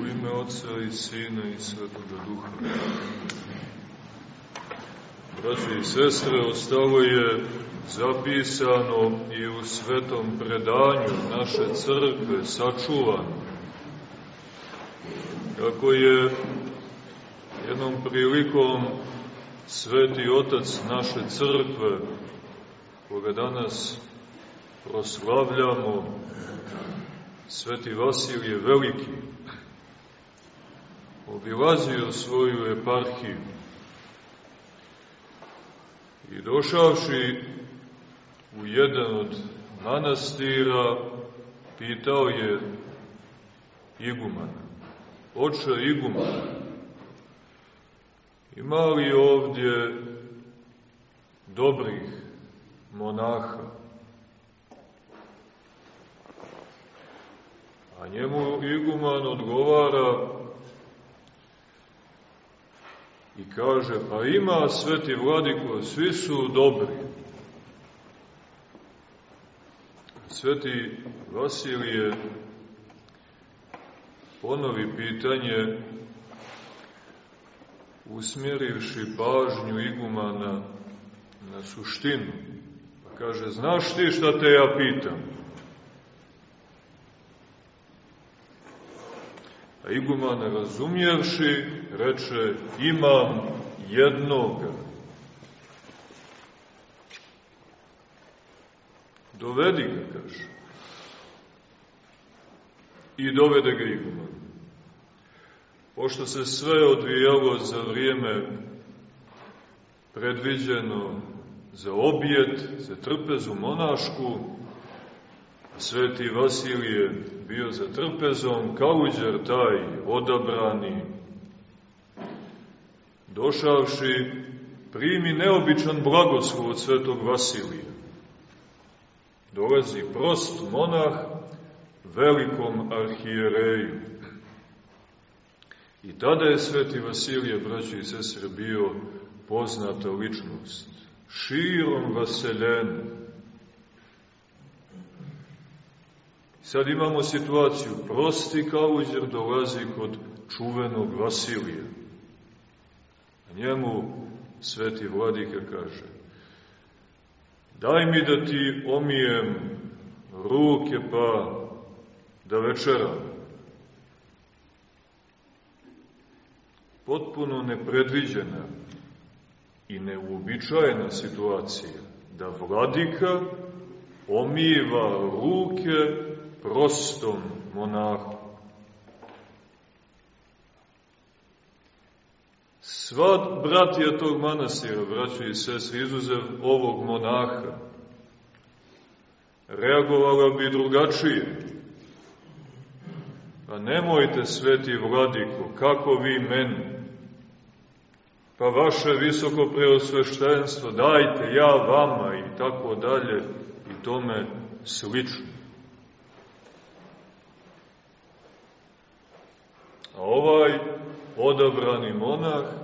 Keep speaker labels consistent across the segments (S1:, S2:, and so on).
S1: U ime Otca i Sina i Svetoga Duha. Braće i sestre, ostalo je zapisano i u svetom predanju naše crkve sačuvano. Kako je jednom prilikom sveti otac naše crkve, koga danas proslavljamo, sveti Vasilije Veliki, obilazio svoju eparhiju i došavši u jedan od manastira, pitao je igumana, oče igumana, ima li ovdje dobrih monaha? A njemu iguman odgovara i kaže, pa ima sveti vladiko, svi su dobri. Sveti Vasilije ponovi pitanje usmjerivši pažnju igumana na suštinu. Pa kaže, znaš ti šta te ja pitam? A iguman razumjevši, reče, imam jednoga. Dovedi ga, kaže. I dovede ga iguman. Pošto se sve odvijalo za vrijeme predviđeno za objet, za trpezu monašku, Sveti Vasilije bio za trpezom, kauđer taj odabrani, došavši, primi neobičan blagoslov od svetog Vasilija. Dolazi prost monah velikom arhijereju. I tada je sveti Vasilije, braći i sestre, bio poznata ličnost. Širom vaseljena, Sad imamo situaciju, prosti kauđer dolazi kod čuvenog Vasilija. Njemu sveti vladika kaže, daj mi da ti omijem ruke pa da večeram. Potpuno nepredviđena i neuobičajena situacija da vladika omiva ruke prostom monahu. Sva bratija tog manastira, braćo i sestri, izuzev ovog monaha, reagovala bi drugačije. Pa nemojte, sveti vladiko, kako vi meni, pa vaše visoko preosveštenstvo, dajte ja vama i tako dalje i tome slično. A ovaj odabrani monah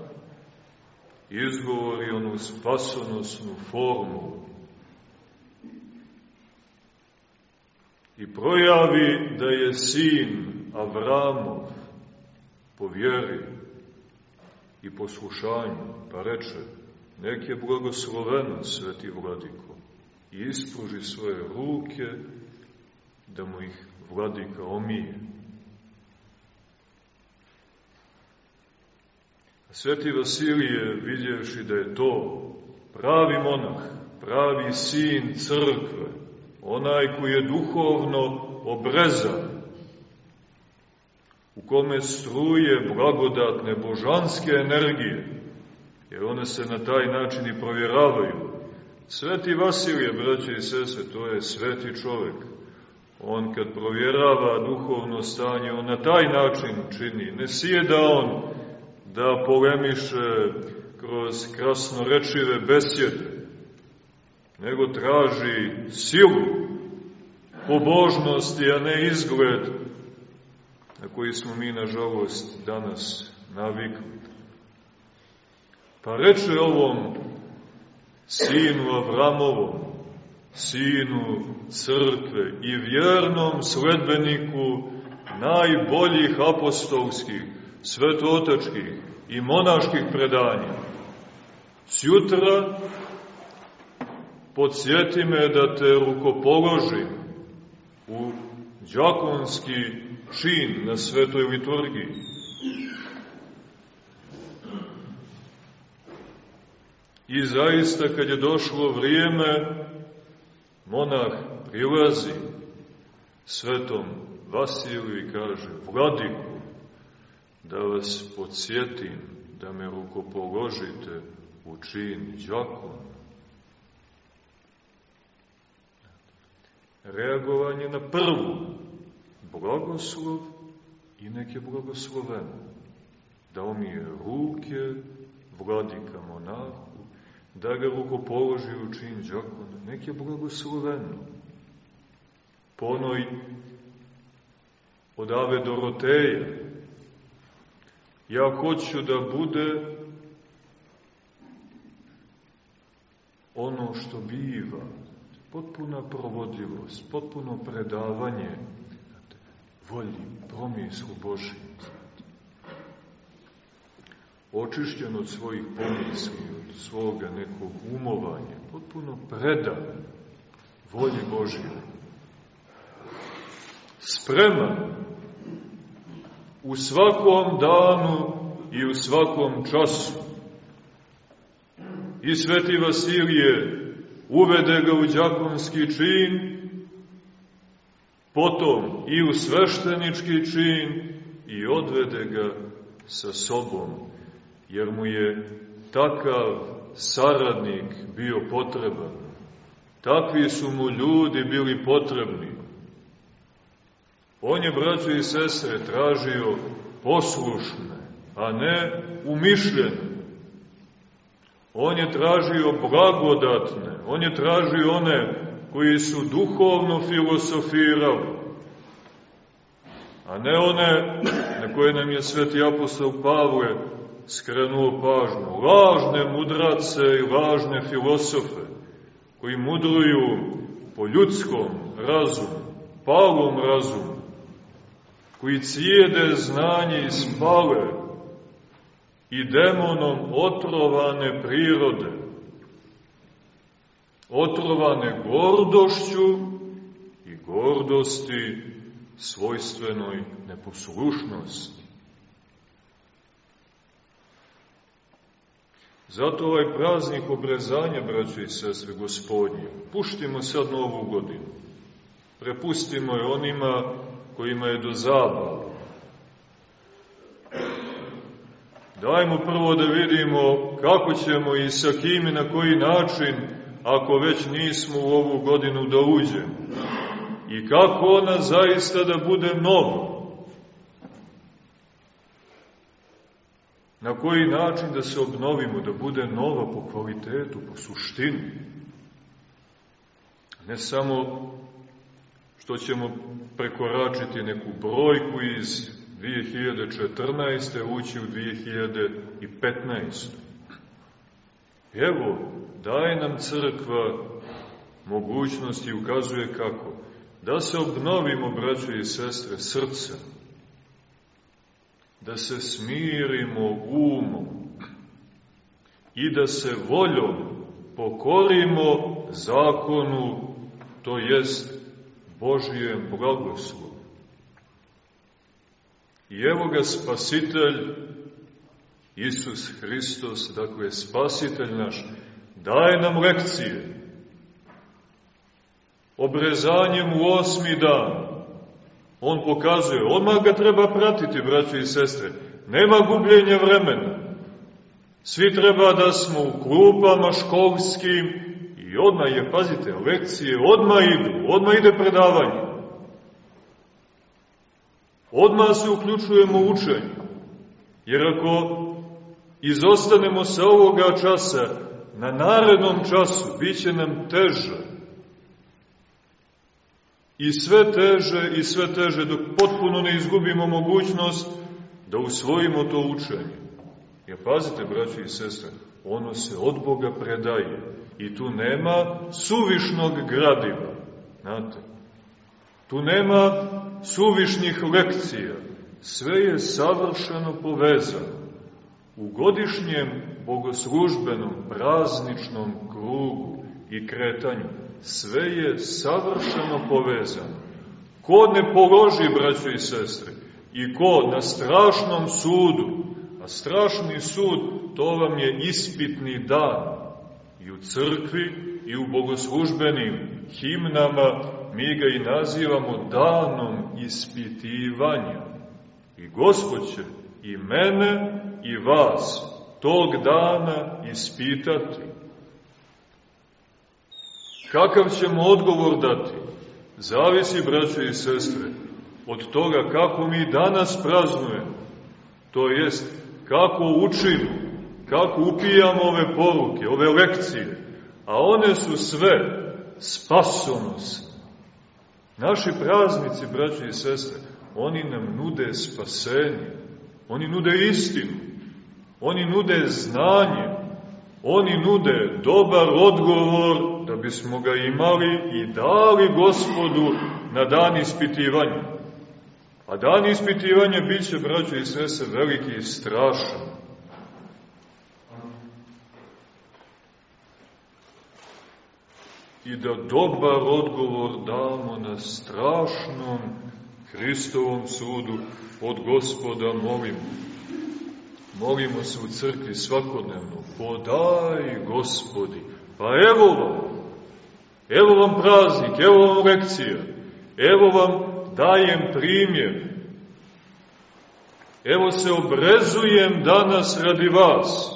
S1: izgovori onu spasonosnu formulu i projavi da je sin Avramov po vjeri i poslušanju, pa reče, nek je blagosloveno sveti vladiko i ispruži svoje ruke da mu ih vladika omije. Sveti Vasilije, vidjevši da je to pravi monah, pravi sin crkve, onaj koji je duhovno obrezan, u kome struje blagodatne božanske energije, jer one se na taj način i provjeravaju. Sveti Vasilije, braće i sese, to je sveti čovek. On kad provjerava duhovno stanje, on na taj način čini. Ne sjeda on da polemiše kroz krasnorečive besjede, nego traži silu, pobožnosti, a ne izgled na koji smo mi, nažalost, danas navikli. Pa reče ovom sinu Avramovom, sinu crkve i vjernom sledbeniku najboljih apostolskih, svetotačkih i monaških predanja. Sjutra podsjeti me da te rukopoložim u džakonski čin na svetoj liturgiji. I zaista, kad je došlo vrijeme, monah prilazi svetom Vasiliju i kaže, Vladiku, da vas podsjetim da me rukopoložite u čin džakona. Reagovanje na prvu, blagoslov i neke blagosloveno. Dao mi je ruke vladika monahu, da ga rukopoloži u čin džakona. Nek je blagosloveno. Po onoj od Ave Doroteje, ja hoću da bude ono što biva, potpuna provodljivost, potpuno predavanje volji, promislu Božim. Očišćen od svojih pomisli, od svoga nekog umovanja, potpuno predan volji Božije. Spreman u svakom danu i u svakom času. I sveti Vasilije uvede ga u džakonski čin, potom i u sveštenički čin i odvede ga sa sobom, jer mu je takav saradnik bio potreban. Takvi su mu ljudi bili potrebni. On je, braćo i sestre, tražio poslušne, a ne umišljene. On je tražio blagodatne, on je tražio one koji su duhovno filosofirali, a ne one na koje nam je sveti apostol Pavle skrenuo pažnju. Lažne mudrace i lažne filosofe koji mudruju po ljudskom razumu, palom razumu, koji cijede znanje i spale i demonom otrovane prirode, otrovane gordošću i gordosti svojstvenoj neposlušnosti. Zato ovaj praznik obrezanja, braćo i sestre gospodnje, puštimo sad novu godinu. Prepustimo je onima kojima je do zabava. Dajmo prvo da vidimo kako ćemo i sa kim i na koji način, ako već nismo u ovu godinu da uđemo. I kako ona zaista da bude nova. Na koji način da se obnovimo, da bude nova po kvalitetu, po suštini. Ne samo što ćemo prekoračiti neku brojku iz 2014. ući u 2015. Evo, daje nam crkva mogućnost i ukazuje kako. Da se obnovimo, braćo i sestre, srcem. Da se smirimo umom. I da se voljom pokorimo zakonu, to jest Božijem blagoslovu. I evo ga spasitelj, Isus Hristos, dakle spasitelj naš, daje nam lekcije. Obrezanjem u osmi dan, on pokazuje, odmah ga treba pratiti, braći i sestre, nema gubljenja vremena. Svi treba da smo u klupama školskim i odmah je, pazite, lekcije odmah idu, odmah ide predavanje. Odmah se uključujemo u učenje. Jer ako izostanemo sa ovoga časa, na narednom času bit će nam teže. I sve teže i sve teže dok potpuno ne izgubimo mogućnost da usvojimo to učenje. Jer pazite, braći i sestre, ono se od Boga predaje i tu nema suvišnog gradiva. Znate, tu nema suvišnih lekcija, sve je savršeno povezano. U godišnjem bogoslužbenom prazničnom krugu i kretanju sve je savršeno povezano. Ko ne položi, braćo i sestre, i ko na strašnom sudu, a strašni sud, to vam je ispitni dan, i u crkvi, i u bogoslužbenim himnama, mi ga i nazivamo danom ispitivanja. I Gospod će i mene i vas tog dana ispitati. Kakav ćemo odgovor dati? Zavisi, braćo i sestre, od toga kako mi danas praznujemo, to jest kako učimo, kako upijamo ove poruke, ove lekcije, a one su sve spasonosne. Naši praznici, braćo i sestre, oni nam nude spasenje, oni nude istinu, oni nude znanje, oni nude dobar odgovor da bismo ga imali i dali gospodu na dan ispitivanja. A dan ispitivanja bit će, braćo i sese, veliki i strašan. I da dobar odgovor damo na strašnom Hristovom sudu od gospoda molimo. Molimo se u crkvi svakodnevno, podaj gospodi, pa evo vam, evo vam praznik, evo vam lekcija, evo vam dajem primjer, evo se obrezujem danas radi vas.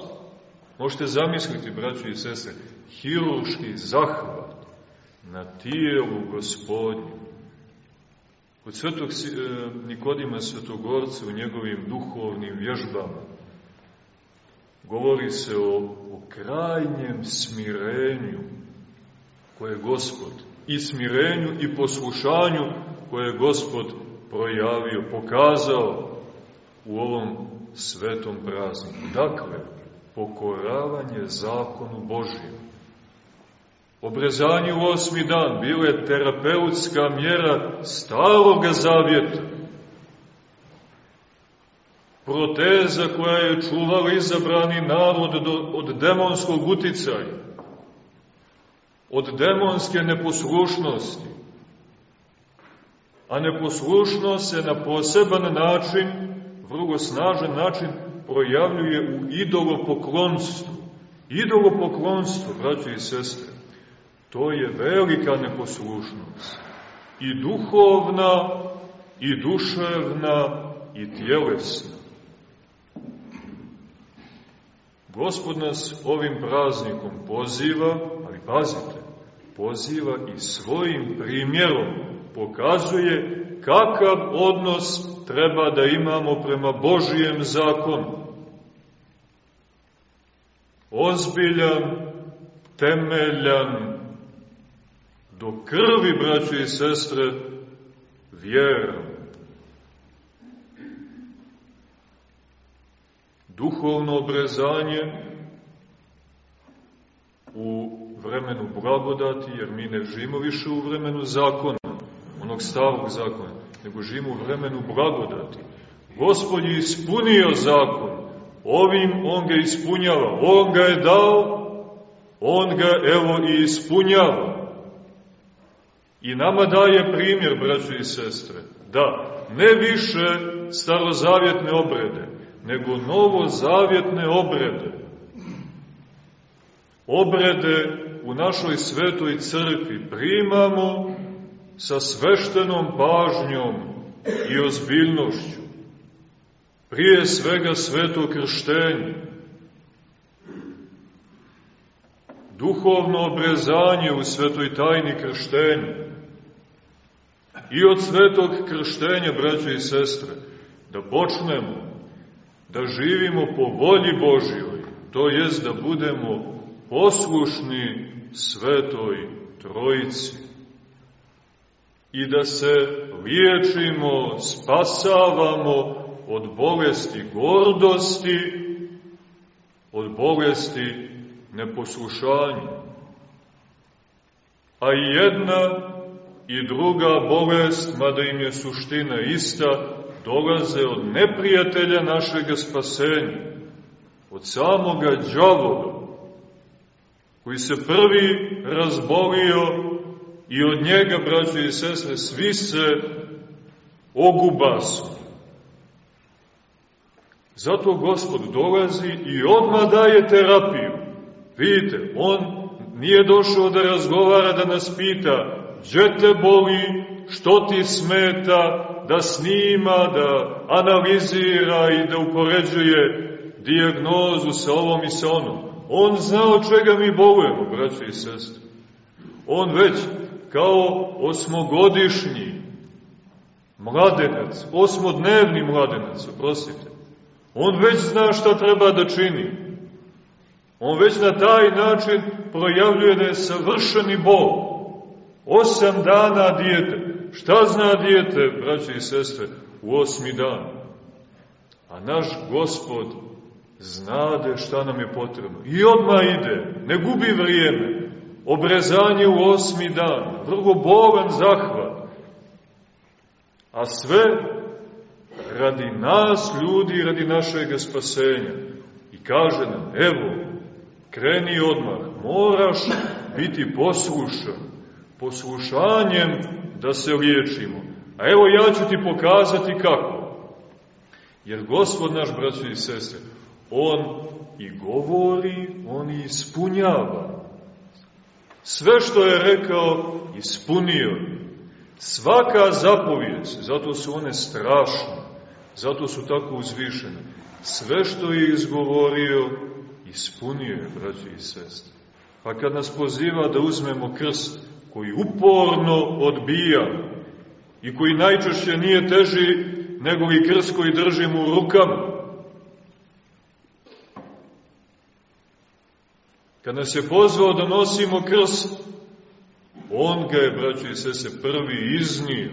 S1: Možete zamisliti, braćo i sestre, hiruški zahvat na tijelu gospodnju. Kod svetog e, Nikodima Svetogorca u njegovim duhovnim vježbama govori se o, o krajnjem smirenju koje je Gospod i smirenju i poslušanju koje je Gospod projavio, pokazao u ovom svetom prazniku. Dakle, pokoravanje zakonu Božijem. Obrezanje u osmi dan bilo je terapeutska mjera starog zavjeta. Proteza koja je čuvala izabrani narod od demonskog uticaja, od demonske neposlušnosti. A neposlušnost se na poseban način, vrlo snažan način, projavljuje u idolopoklonstvu. Idolopoklonstvo, braći i sestre, to je velika neposlušnost. I duhovna, i duševna, i tjelesna. Gospod nas ovim praznikom poziva, ali pazite, poziva i svojim primjerom pokazuje kakav odnos treba da imamo prema Božijem zakonu. Ozbiljan, temeljan, do krvi, braće i sestre, vjera. duhovno obrezanje u vremenu blagodati, jer mi ne živimo više u vremenu zakona, onog starog zakona, nego živimo u vremenu blagodati. Gospod je ispunio zakon, ovim on ga ispunjava, on ga je dao, on ga evo i ispunjava. I nama daje primjer, braćo i sestre, da ne više starozavjetne obrede, nego novozavjetne obrede. Obrede u našoj svetoj crkvi primamo sa sveštenom pažnjom i ozbiljnošću. Prije svega sveto krštenje, duhovno obrezanje u svetoj tajni krštenja i od svetog krštenja, braće i sestre, da počnemo da živimo po volji Božjoj, to jest da budemo poslušni svetoj trojici i da se liječimo, spasavamo od bolesti gordosti, od bolesti neposlušanja. A jedna i druga bolest, mada im je suština ista, dolaze od neprijatelja našeg spasenja, od samoga džavoga, koji se prvi razbolio i od njega, braće i sestre, svi se ogubasu. Zato Gospod dolazi i odmah daje terapiju. Vidite, On nije došao da razgovara, da nas pita gdje te boli, što ti smeta, da snima, da analizira i da upoređuje dijagnozu sa ovom i sa onom. On zna od čega mi bolujemo, braće i sestre. On već kao osmogodišnji mladenac, osmodnevni mladenac, oprostite, on već zna šta treba da čini. On već na taj način projavljuje da je savršeni Bog. Osam dana dijete. Šta zna dijete, braće i sestre, u osmi dan? A naš gospod znade šta nam je potrebno. I odmah ide, ne gubi vrijeme. Obrezanje u osmi dan, vrlo bolan zahvat. A sve radi nas, ljudi, radi našeg spasenja. I kaže nam, evo, kreni odmah, moraš biti poslušan, poslušanjem da se liječimo. A evo ja ću ti pokazati kako. Jer gospod naš, braćo i sestre, on i govori, on i ispunjava. Sve što je rekao, ispunio. Svaka zapovijest, zato su one strašne, zato su tako uzvišene. Sve što je izgovorio, ispunio je, braći i sestre. Pa kad nas poziva da uzmemo krst, koji uporno odbija i koji najčešće nije teži nego i krst koji držimo u rukama, kad nas je pozvao da nosimo krst, on ga je, braći i sese, prvi iznio.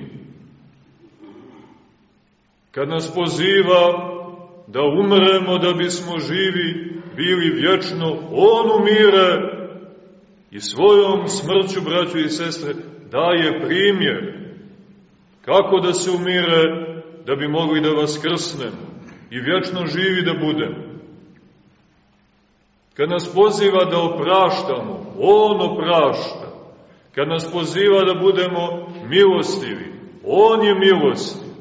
S1: Kad nas poziva da umremo da bismo živi, bili vječno, on umire i svojom smrću, braćo i sestre, daje primjer kako da se umire da bi mogli da vas krsnemo i vječno živi da budemo. Kad nas poziva da opraštamo, On oprašta. Kad nas poziva da budemo milostivi, On je milostiv.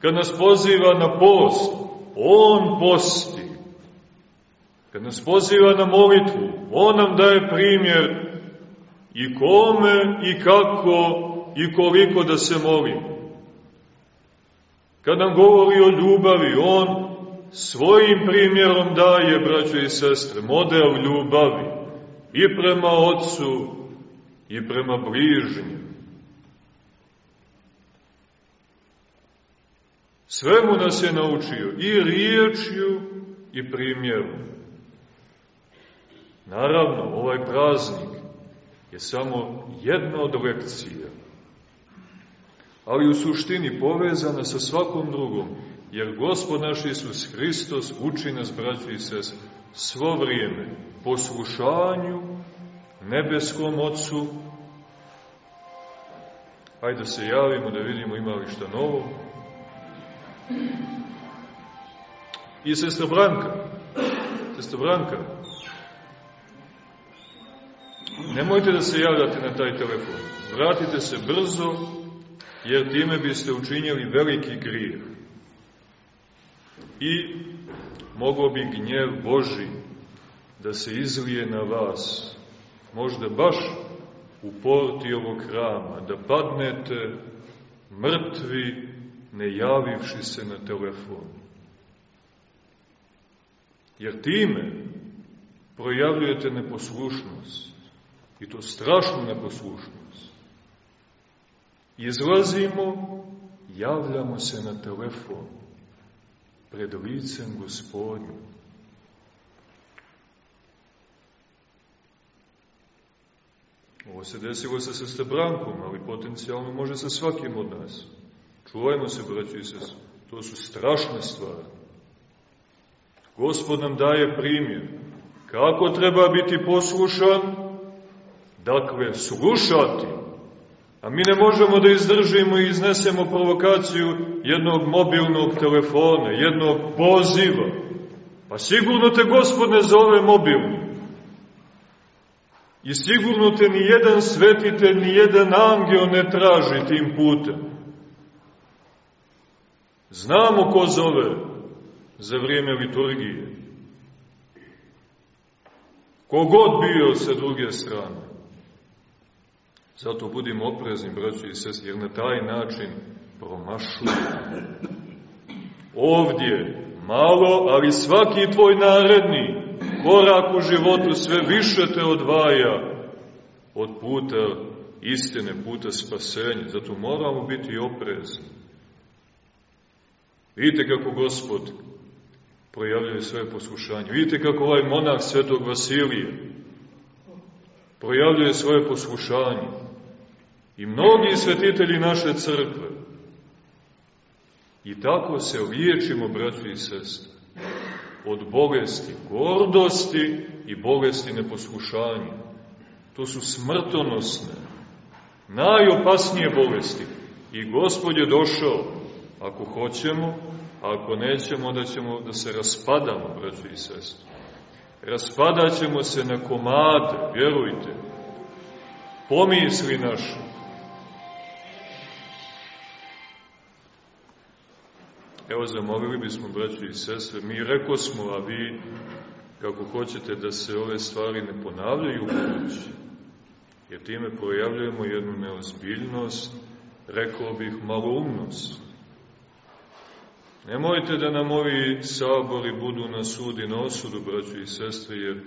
S1: Kad nas poziva na post, On posti. Kad nas poziva na molitvu, On nam daje primjer i kome i kako i koliko da se molimo. Kad nam govori o ljubavi, On svojim primjerom daje, braćo i sestre, model ljubavi i prema Otcu i prema bližnjim. Svemu nas je naučio i riječju i primjerom. Naravno, ovaj praznik je samo jedna od lekcija, ali u suštini povezana sa svakom drugom, jer Gospod naš Isus Hristos uči nas, braći i sest, svo vrijeme poslušanju nebeskom Otcu. Hajde da se javimo da vidimo ima li šta novo. I sestra Branka, sestra Branka, Nemojte da se javljate na taj telefon. Vratite se brzo, jer time biste učinjeli veliki grijeh. I moglo bi gnjev Boži da se izlije na vas, možda baš u porti ovog hrama, da padnete mrtvi, ne javivši se na telefon. Jer time projavljujete neposlušnost. I to strašnu neposlušnost. Izlazimo, javljamo se na telefon pred licem gospodnju. Ovo se desilo sa sestebrankom, ali potencijalno može sa svakim od nas. Čuvajmo se, braći i sest. To su strašne stvari. Gospod nam daje primjer. Kako treba biti poslušan? Dakle, slušati, A mi ne možemo da izdržimo i iznesemo provokaciju jednog mobilnog telefona, jednog poziva. Pa sigurno te gospod ne zove mobilno. I sigurno te ni jedan svetitelj, ni jedan angel ne traži tim putem. Znamo ko zove za vrijeme liturgije. Kogod bio sa druge strane. Zato budimo oprezni, braći i sestri, jer na taj način promašujemo. Ovdje malo, ali svaki tvoj naredni korak u životu sve više te odvaja od puta istine, puta spasenja. Zato moramo biti oprezni. Vidite kako gospod projavljuje svoje poslušanje. Vidite kako ovaj monah svetog Vasilija projavljuje svoje poslušanje. I mnogi svetitelji naše crkve. I tako se liječimo, braći i sestre, od bolesti gordosti i bolesti neposlušanja. To su smrtonosne, najopasnije bolesti. I Gospod je došao, ako hoćemo, a ako nećemo, da ćemo da se raspadamo, braći i sestre. Raspadaćemo se na komade, vjerujte. Pomisli naše. Evo, zamolili bismo, braći i sestre, mi reko smo, a vi, kako hoćete da se ove stvari ne ponavljaju u budući, jer time projavljujemo jednu neozbiljnost, rekao bih maloumnost. Nemojte da nam ovi sabori budu na sud i na osudu, braćo i sestre, jer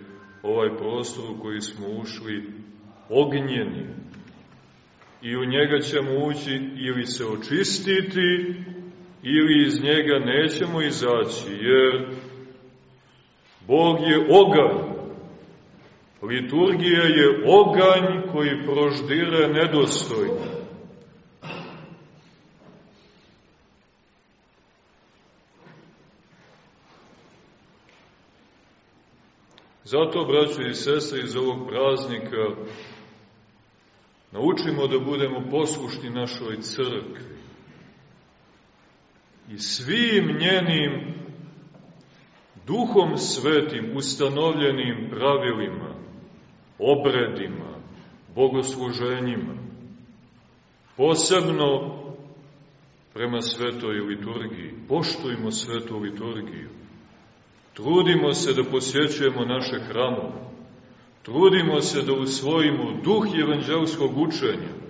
S1: ovaj prostor u koji smo ušli ognjeni i u njega ćemo ući ili se očistiti ili iz njega nećemo izaći, jer Bog je oganj. Liturgija je oganj koji proždire nedostojno. Zato, braćo i sestre, iz ovog praznika naučimo da budemo poslušni našoj crkvi i svim njenim duhom svetim ustanovljenim pravilima, obredima, bogosluženjima, posebno prema svetoj liturgiji. Poštujmo svetu liturgiju. Trudimo se da posjećujemo naše hramove. Trudimo se da usvojimo duh evanđelskog učenja.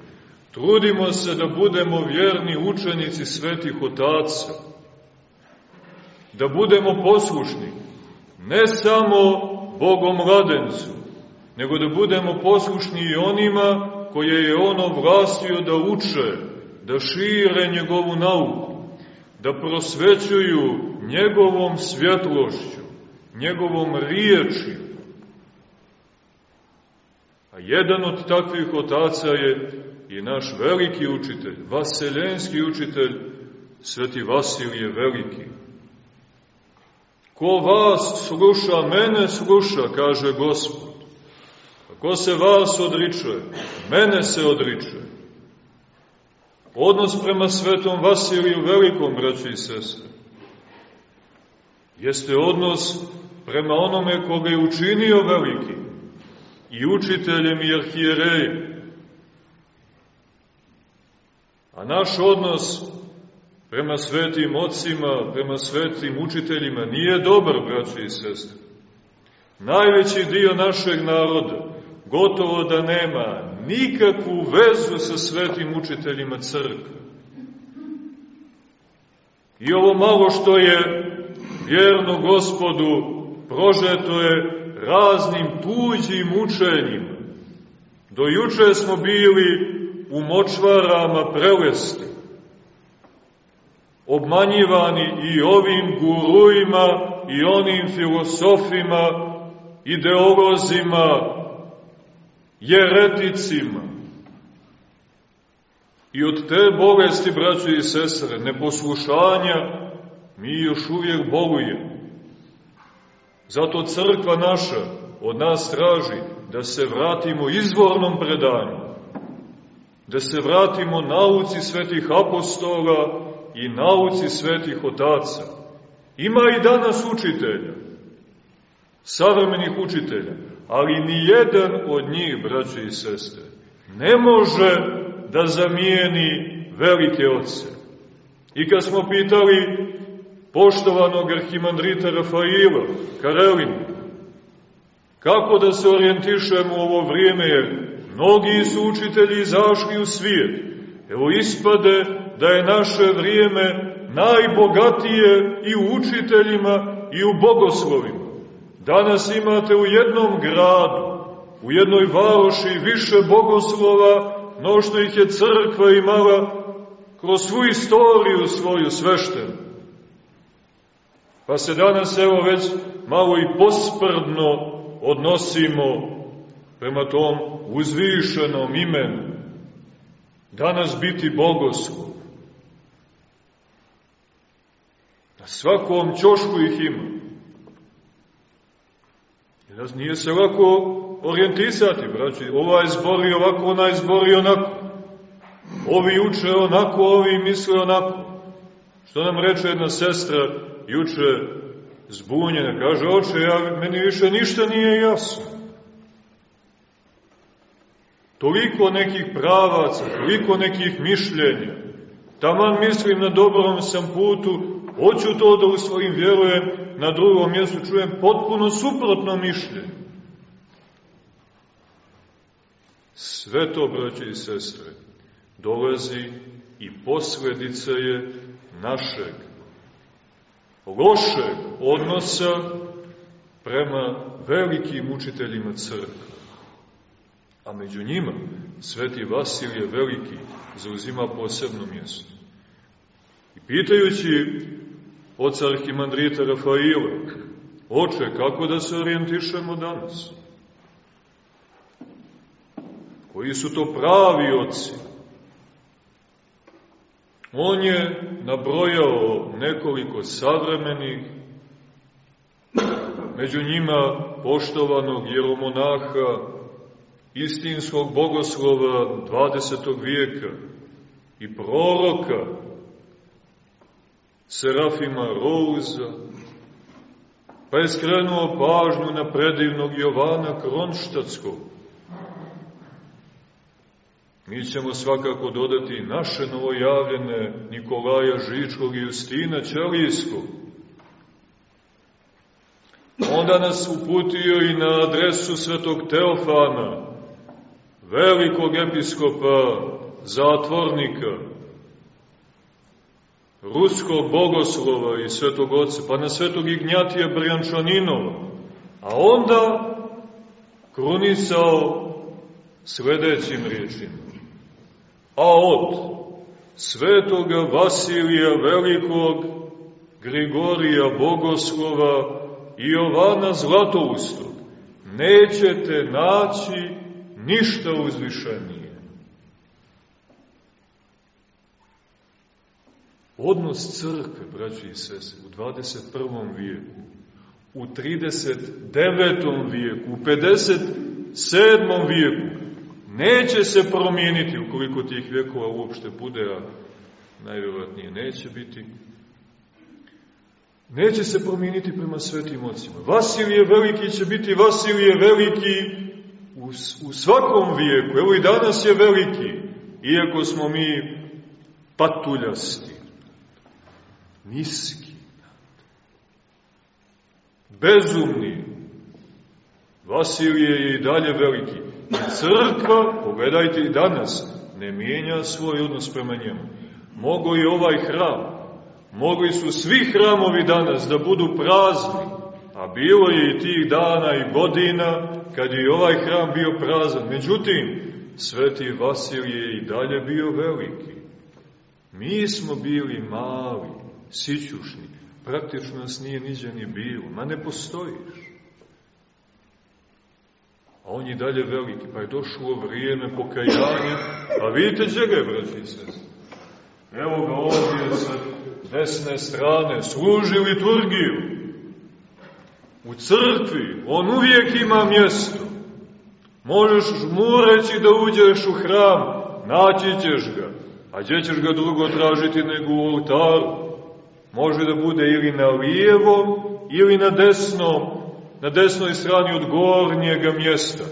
S1: Trudimo se da budemo vjerni učenici svetih otaca. Da budemo poslušni ne samo Bogom mladencu, nego da budemo poslušni i onima koje je ono vlastio da uče, da šire njegovu nauku, da prosvećuju njegovom svjetlošću, njegovom riječju. A jedan od takvih otaca je i naš veliki učitelj, vaseljenski učitelj, sveti Vasilije Veliki. Ko vas sluša, mene sluša, kaže Gospod. A ko se vas odriče, mene se odriče. Odnos prema svetom Vasiliju Velikom, braći i sestre, jeste odnos prema onome koga je učinio veliki i učiteljem i arhijerejem. A naš odnos prema svetim ocima, prema svetim učiteljima nije dobar, braći i sestre. Najveći dio našeg naroda gotovo da nema nikakvu vezu sa svetim učiteljima crkve. I ovo malo što je vjerno gospodu prožeto je raznim tuđim učenjima. Do juče smo bili u močvarama prelesti, obmanjivani i ovim gurujima i onim filosofima, ideolozima, jereticima. I od te bolesti, braćo i sestre, neposlušanja, mi još uvijek bolujemo. Zato crkva naša od nas traži da se vratimo izvornom predanju. Da se vratimo nauci svetih apostola i nauci svetih otaca. Ima i danas učitelja, savremenih učitelja, ali ni jedan od njih, braće i sestre, ne može da zamijeni velike oce. I kad smo pitali poštovanog arhimandrita Rafaila Karelina, kako da se orijentišemo u ovo vrijeme, jer mnogi su učitelji izašli u svijet. Evo ispade da je naše vrijeme najbogatije i u učiteljima i u bogoslovima. Danas imate u jednom gradu, u jednoj varoši više bogoslova, no što ih je crkva imala kroz svu istoriju svoju sveštenu. Pa se danas evo već malo i posprdno odnosimo prema tom uzvišenom imenu. Danas biti bogoslov. Na svakom čošku ih ima. Nije se lako orijentisati, braći. Ovaj zbori ovako, onaj zbori onako. Ovi uče onako, ovi misle onako. Što nam reče jedna sestra juče zbunjena? Kaže, oče, ja, meni više ništa nije jasno. Toliko nekih pravaca, toliko nekih mišljenja. Taman mislim na dobrom sam putu, hoću to da u svojim vjerujem, na drugom mjestu čujem potpuno suprotno mišljenje. Sve to, braće i sestre, dolazi i posledica je našeg lošeg odnosa prema velikim učiteljima crkve. A među njima sveti Vasilije Veliki zauzima posebno mjesto. I pitajući oca arhimandrita Rafaila, oče, kako da se orijentišemo danas? Koji su to pravi oci? On je nabrojao nekoliko savremenih, među njima poštovanog jeromonaha, istinskog bogoslova 20. vijeka i proroka Serafima Rouza, pa je skrenuo pažnju na predivnog Jovana Kronštatskog, Mi ćemo svakako dodati naše novojavljene Nikolaja Žičkog i Justina Ćelijskog. Onda nas uputio i na adresu svetog Teofana, velikog episkopa, zatvornika, ruskog bogoslova i svetog oca, pa na svetog Ignjatija Brjančaninova, a onda krunisao sledećim riječima. A od svetoga Vasilija Velikog, Grigorija Bogoslova i Jovana Zlatoustog nećete naći ništa uzvišenije. Odnos crkve, braći i sese, u 21. vijeku, u 39. vijeku, u 57. vijeku, neće se promijeniti ukoliko tih vjekova uopšte bude, a najvjerojatnije neće biti. Neće se promijeniti prema svetim ocima. Vasilije Veliki će biti Vasilije Veliki u, u svakom vijeku. Evo i danas je veliki, iako smo mi patuljasti, niski, bezumni. Vasilije je i dalje veliki. Crkva, pogledajte i danas, ne mijenja svoj odnos prema njemu. Mogo i ovaj hram, mogli su svi hramovi danas da budu prazni, bilo je i tih dana i godina kad je ovaj hram bio prazan. Međutim, sveti Vasilije je i dalje bio veliki. Mi smo bili mali, sićušni, praktično nas nije niđe ni bilo, ma ne postojiš a on je dalje veliki, pa je došlo vrijeme pokajanja, a vidite čega je, braći i? Evo ga ovdje sa desne strane, služi liturgiju. U crkvi, on uvijek ima mjesto. Možeš mu reći da uđeš u hram, naći ćeš ga. A gdje ćeš ga drugo tražiti nego u oltaru? Može da bude ili na lijevom, ili na desnom, na desnoj strani od gornjega mjesta,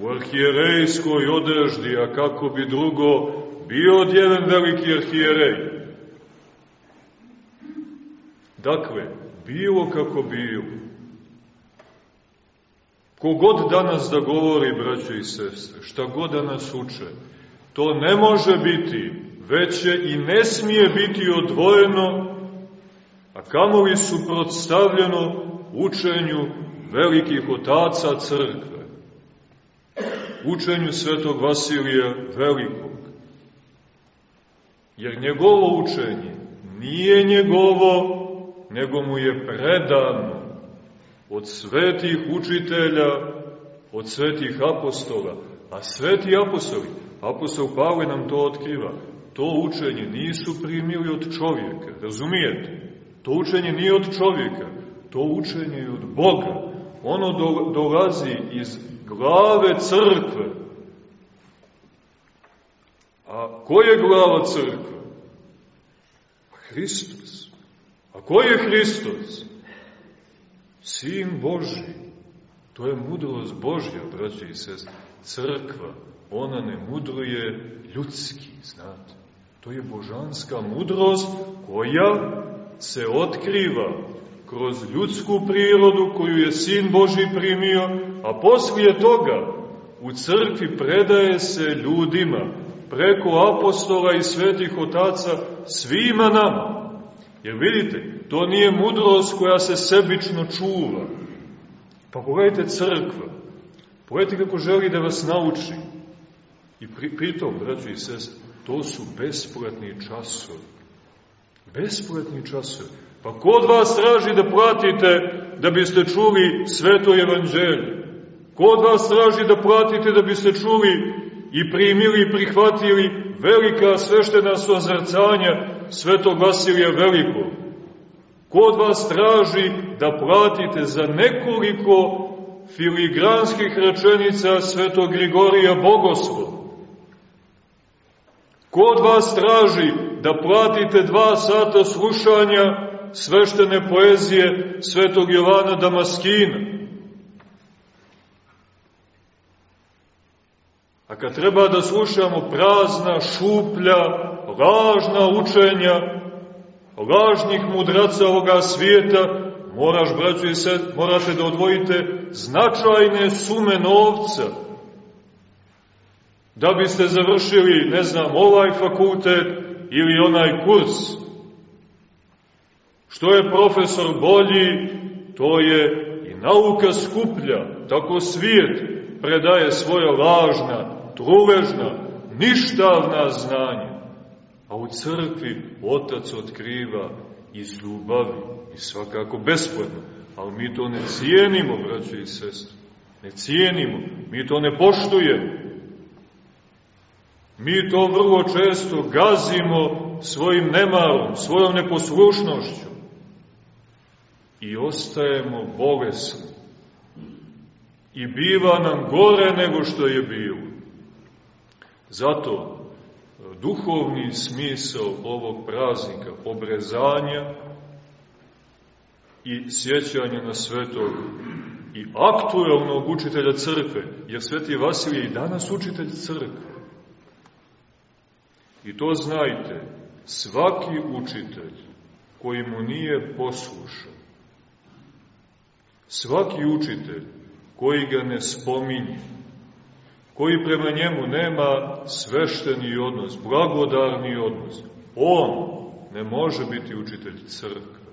S1: u arhijerejskoj odeždi, a kako bi drugo bio odjeven veliki arhijerej. Dakle, bilo kako bilo. Kogod danas da govori, braćo i sestre, šta god da nas uče, to ne može biti veće i ne smije biti odvojeno, a su protstavljeno učenju velikih otaca crkve, učenju svetog Vasilija Velikog. Jer njegovo učenje nije njegovo, nego mu je predano od svetih učitelja, od svetih apostola. A sveti apostoli, apostol Pavle nam to otkriva, to učenje nisu primili od čovjeka, razumijete? To učenje nije od čovjeka, to učenje je od Boga. Ono do, dolazi iz glave crkve. A ko je glava crkve? Hristos. A ko je Hristos? Sin Boži. To je mudrost Božja, braći i sest. Crkva, ona ne mudruje ljudski, znate. To je božanska mudrost koja se otkriva kroz ljudsku prirodu koju je Sin Boži primio, a poslije toga u crkvi predaje se ljudima preko apostola i svetih otaca svima nama. Jer vidite, to nije mudrost koja se sebično čuva. Pa pogledajte crkva, pogledajte kako želi da vas nauči. I pri, pritom, braćo i sest, to su besplatni časovi. Besplatni časovi. Pa ko od vas traži da platite da biste čuli sveto evanđelje? Ko od vas traži da platite da biste čuli i primili i prihvatili velika sveštena sozrcanja svetog Vasilija Velikog? Ko od vas traži da platite za nekoliko filigranskih rečenica svetog Grigorija Bogoslova? Ko od vas traži da platite dva sata slušanja sveštene poezije svetog Jovana Damaskina? A kad treba da slušamo prazna, šuplja, lažna učenja, lažnih mudraca ovoga svijeta, moraš, braćo i sed, morate da odvojite značajne sume novca, da biste završili, ne znam, ovaj fakultet ili onaj kurs. Što je profesor bolji, to je i nauka skuplja, tako svijet predaje svoja lažna, truležna, ništavna znanja. A u crkvi otac otkriva iz ljubavi i svakako besplatno. Ali mi to ne cijenimo, braće i sestre. Ne cijenimo, mi to ne poštujemo. Mi to vrlo često gazimo svojim nemarom, svojom neposlušnošću i ostajemo bolesni. I biva nam gore nego što je bilo. Zato duhovni smisao ovog praznika, obrezanja i sjećanja na svetog i aktuelnog učitelja crkve, jer sveti Vasilij je i danas učitelj crkve. I to znajte, svaki učitelj koji mu nije poslušan, svaki učitelj koji ga ne spominje, koji prema njemu nema svešteni odnos, blagodarni odnos, on ne može biti učitelj crkve.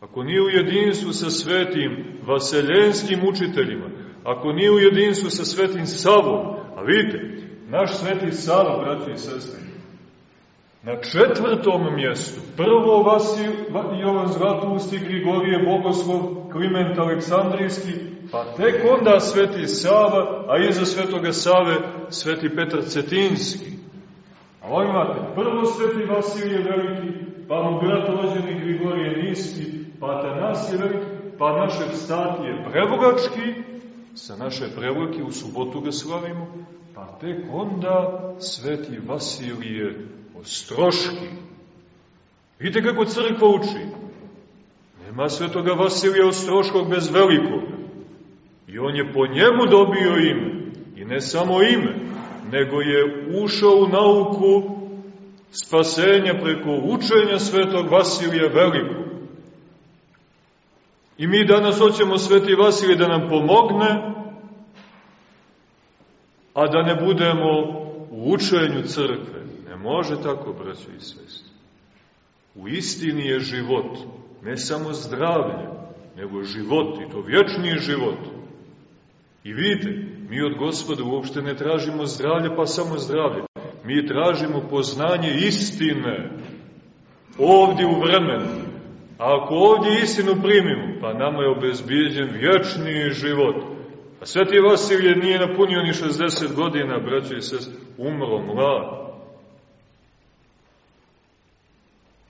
S1: Ako nije u jedinstvu sa svetim vaseljenskim učiteljima, ako nije u jedinstvu sa svetim Savom, a vidite, naš sveti Sava, braći i sestri, na četvrtom mjestu, prvo Vasil, Jovan Zlatusti, Grigorije Bogoslov, Kliment Aleksandrijski, tek onda sveti Sava, a iza svetoga Save sveti Petar Cetinski. A ovo imate, prvo sveti Vasilije Veliki, pa mu brat rođeni Grigorije Niski, pa Atanasije Veliki, pa naš Evstatije Prebogački, sa naše prevojke, u subotu ga slavimo, pa tek onda sveti Vasilije Ostroški. Vidite kako crkva uči. Nema svetoga Vasilija Ostroškog bez velikog. I on je po njemu dobio ime. I ne samo ime, nego je ušao u nauku spasenja preko učenja svetog Vasilija Velikog. I mi danas hoćemo sveti Vasilije da nam pomogne, a da ne budemo u učenju crkve. Ne može tako, braćo i sestri. U istini je život, ne samo zdravlje, nego život, i to vječni život. I vidite, mi od gospoda uopšte ne tražimo zdravlje, pa samo zdravlje. Mi tražimo poznanje istine ovdje u vremenu. A ako ovdje istinu primimo, pa nama je obezbijeđen vječni život. A sveti Vasilije nije napunio ni 60 godina, braćo i sest, umro mlad.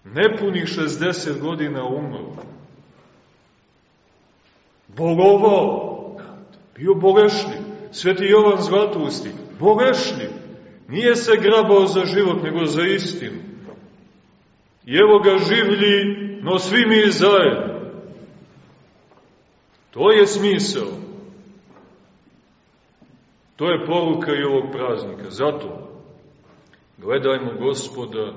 S1: Nepunih 60 godina umro. Bolovao. Bio bolešni. Sveti Jovan Zlatusti. Bolešni. Nije se grabao za život, nego za istinu. I evo ga življi, no svi mi zajedno. To je smisao. To je poruka i ovog praznika. Zato gledajmo gospoda,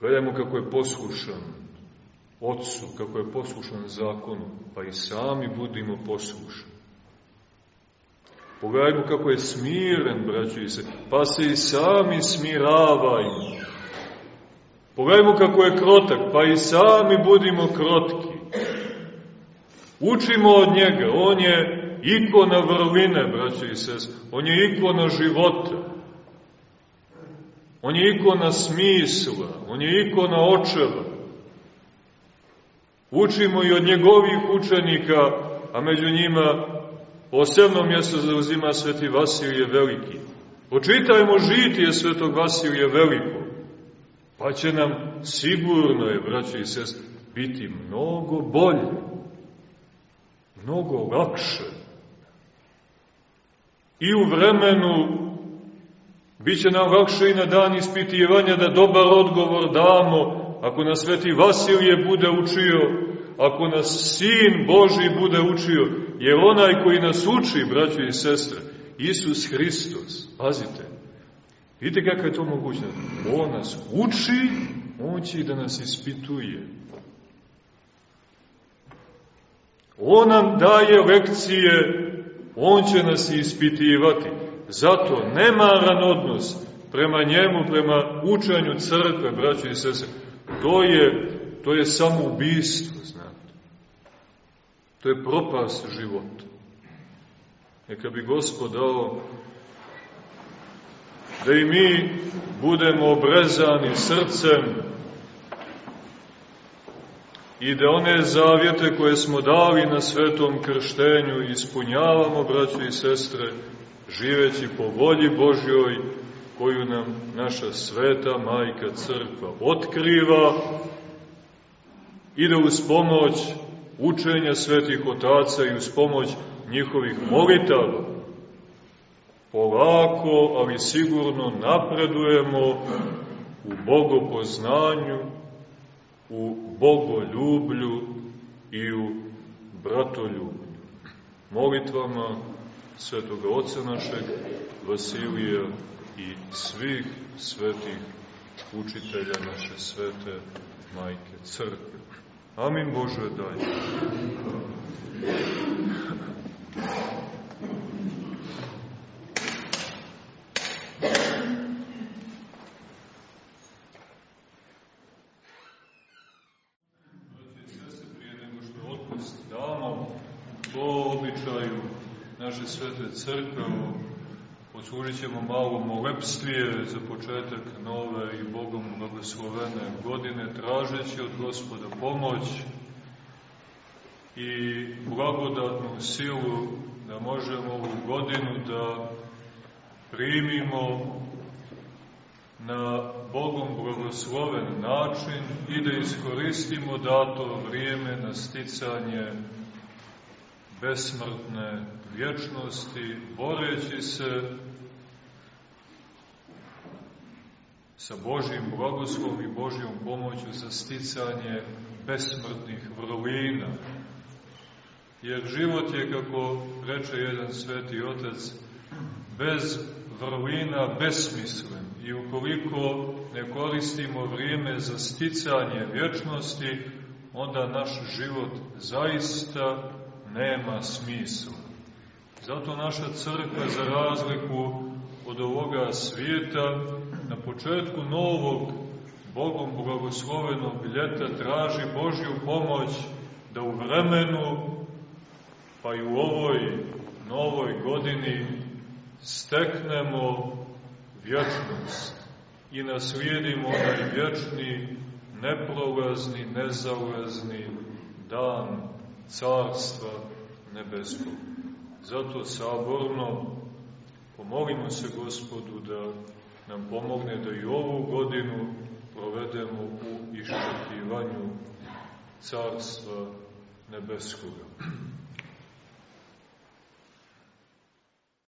S1: gledajmo kako je poslušan Otcu, kako je poslušan zakonu, pa i sami budimo poslušani. Pogledajmo kako je smiren, braćo i se, pa se i sami smiravajmo. Pogledajmo kako je krotak, pa i sami budimo krotki. Učimo od njega, on je ikona vrline, braćo i sest, on je ikona života. On je ikona smisla, on je ikona očeva. Učimo i od njegovih učenika, a među njima posebno mjesto zauzima sveti Vasilije Veliki. Počitajmo žitije svetog Vasilije Velikog, pa će nam sigurno je, braći i sest, biti mnogo bolje, mnogo lakše. I u vremenu Biće nam lakše i na dan ispitivanja da dobar odgovor damo, ako nas sveti Vasilije bude učio, ako nas Sin Boži bude učio, jer onaj koji nas uči, braćo i sestre, Isus Hristos, pazite, vidite kako je to moguće, On nas uči, On će da nas ispituje. On nam daje lekcije, On će nas ispitivati. Zato nemaran odnos prema njemu, prema učanju crkve, braćo i sese, to je, to je samo ubistvo, znate. To je propast života. Neka bi Gospod dao da i mi budemo obrezani srcem i da one zavjete koje smo dali na svetom krštenju ispunjavamo, braćo i sestre, živeći po volji Božjoj, koju nam naša sveta majka crkva otkriva i da uz pomoć učenja svetih otaca i uz pomoć njihovih molitava polako, ali sigurno napredujemo u bogopoznanju, u bogoljublju i u bratoljublju. Molitvama svetoga oca našeg Vasilija i svih svetih učitelja naše svete majke crkve. Amin Bože daj. naše svete crkve, odslužit ćemo malo molepstvije za početak nove i Bogom blagoslovene godine, tražeći od gospoda pomoć i blagodatnu silu da možemo ovu godinu da primimo na Bogom blagosloven način i da iskoristimo dato vrijeme na sticanje besmrtne vječnosti, boreći se sa Božjim blagoslovom i Božjom pomoću za sticanje besmrtnih vrlina. Jer život je, kako reče jedan sveti otac, bez vrlina besmislen i ukoliko ne koristimo vrijeme za sticanje vječnosti, onda naš život zaista nema smisla. Zato naša crkva za razliku od ovoga svijeta na početku novog Bogom blagoslovenog ljeta traži Božju pomoć da u vremenu pa i u ovoj novoj godini steknemo vječnost i naslijedimo onaj vječni, neprolazni, nezalazni dan Carstva Nebeskog. Zato saborno pomolimo se Gospodu da nam pomogne da i ovu godinu provedemo u iščekivanju Carstva Nebeskoga.